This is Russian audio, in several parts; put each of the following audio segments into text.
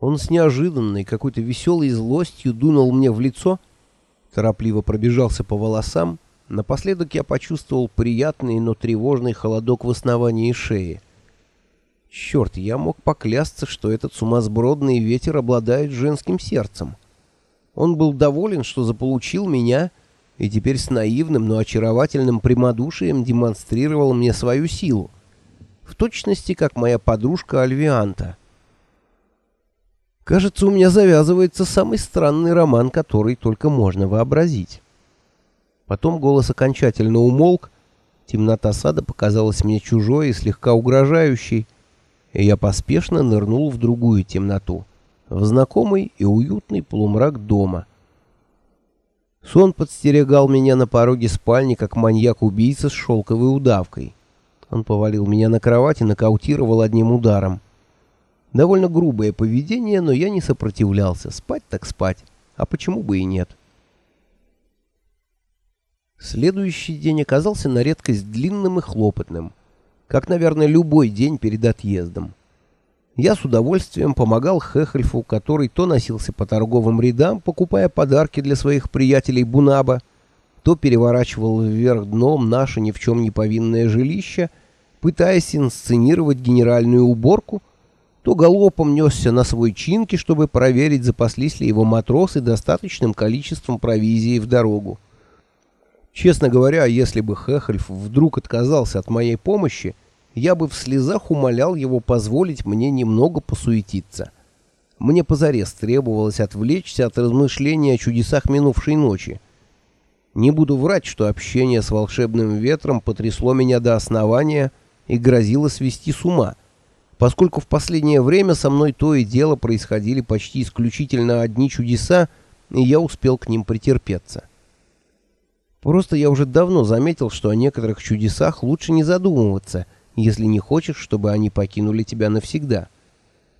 Он с неожиданной, какой-то веселой злостью дунул мне в лицо, торопливо пробежался по волосам, напоследок я почувствовал приятный, но тревожный холодок в основании шеи. Черт, я мог поклясться, что этот сумасбродный ветер обладает женским сердцем. Он был доволен, что заполучил меня, и теперь с наивным, но очаровательным прямодушием демонстрировал мне свою силу. В точности, как моя подружка Альвианта. Кажется, у меня завязывается самый странный роман, который только можно вообразить. Потом голос окончательно умолк, темнота сада показалась мне чужой и слегка угрожающей, и я поспешно нырнул в другую темноту, в знакомый и уютный полумрак дома. Сон подстерегал меня на пороге спальни, как маньяк-убийца с шелковой удавкой. Он повалил меня на кровать и нокаутировал одним ударом. Довольно грубое поведение, но я не сопротивлялся. Спать так спать. А почему бы и нет? Следующий день оказался на редкость длинным и хлопотным как, наверное, любой день перед отъездом. Я с удовольствием помогал Хехельфу, который то носился по торговым рядам, покупая подарки для своих приятелей Бунаба, то переворачивал вверх дном наше ни в чем не повинное жилище, пытаясь инсценировать генеральную уборку, то галопом несся на свой чинки, чтобы проверить, запаслись ли его матросы достаточным количеством провизии в дорогу. Честно говоря, если бы Хехельф вдруг отказался от моей помощи, я бы в слезах умолял его позволить мне немного посуетиться. Мне позарез требовалось отвлечься от размышления о чудесах минувшей ночи. Не буду врать, что общение с волшебным ветром потрясло меня до основания и грозило свести с ума, поскольку в последнее время со мной то и дело происходили почти исключительно одни чудеса, и я успел к ним претерпеться. Просто я уже давно заметил, что о некоторых чудесах лучше не задумываться, если не хочешь, чтобы они покинули тебя навсегда.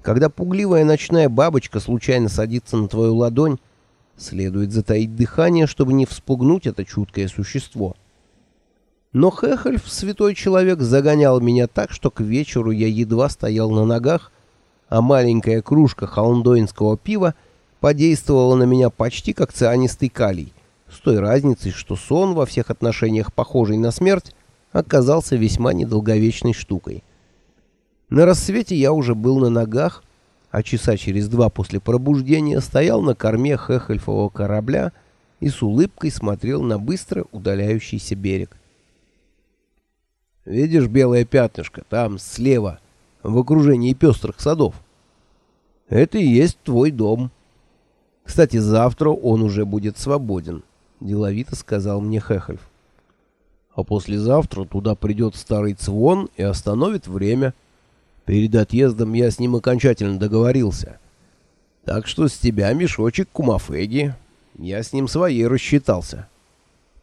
Когда пугливая ночная бабочка случайно садится на твою ладонь, следует затаить дыхание, чтобы не вспугнуть это чуткое существо. Но Хехельф, святой человек, загонял меня так, что к вечеру я едва стоял на ногах, а маленькая кружка холндоинского пива подействовала на меня почти как цианистый калий с той разницей, что сон во всех отношениях похожий на смерть оказался весьма недолговечной штукой. На рассвете я уже был на ногах, а часа через два после пробуждения стоял на корме Хехельфового корабля и с улыбкой смотрел на быстро удаляющийся берег. «Видишь белое пятнышко там, слева, в окружении пестрых садов? Это и есть твой дом. Кстати, завтра он уже будет свободен. — деловито сказал мне Хехельф. «А послезавтра туда придет старый Цвон и остановит время. Перед отъездом я с ним окончательно договорился. Так что с тебя мешочек кумафеги. Я с ним своей рассчитался».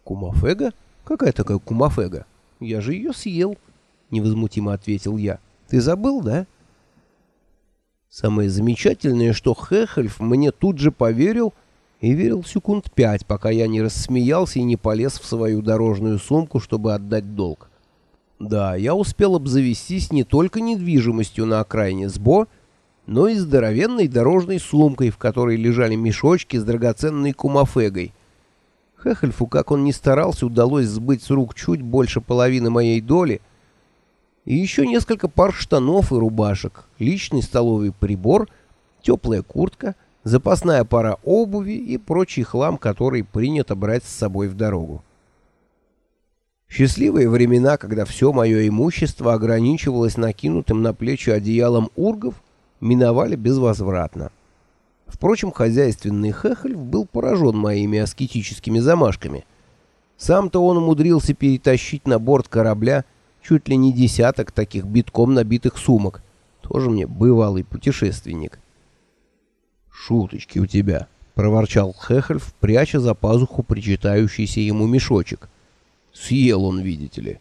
«Кумафега? Какая такая кумафега? Я же ее съел», — невозмутимо ответил я. «Ты забыл, да?» Самое замечательное, что Хехельф мне тут же поверил — и верил секунд пять, пока я не рассмеялся и не полез в свою дорожную сумку, чтобы отдать долг. Да, я успел обзавестись не только недвижимостью на окраине Сбо, но и здоровенной дорожной сумкой, в которой лежали мешочки с драгоценной кумафегой. Хехельфу, как он ни старался, удалось сбыть с рук чуть больше половины моей доли, и еще несколько пар штанов и рубашек, личный столовый прибор, теплая куртка — запасная пара обуви и прочий хлам, который принято брать с собой в дорогу. Счастливые времена, когда все мое имущество ограничивалось накинутым на плечи одеялом ургов, миновали безвозвратно. Впрочем, хозяйственный Хехельф был поражен моими аскетическими замашками. Сам-то он умудрился перетащить на борт корабля чуть ли не десяток таких битком набитых сумок. Тоже мне бывалый путешественник. «Шуточки у тебя», — проворчал Хехельф, пряча за пазуху причитающийся ему мешочек. «Съел он, видите ли».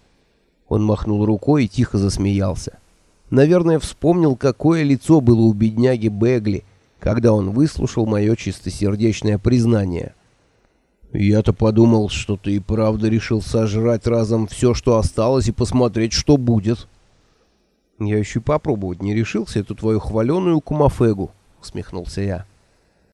Он махнул рукой и тихо засмеялся. Наверное, вспомнил, какое лицо было у бедняги Бегли, когда он выслушал мое чистосердечное признание. «Я-то подумал, что ты и правда решил сожрать разом все, что осталось, и посмотреть, что будет». «Я еще попробовать не решился эту твою хваленую кумафегу», усмехнулся я.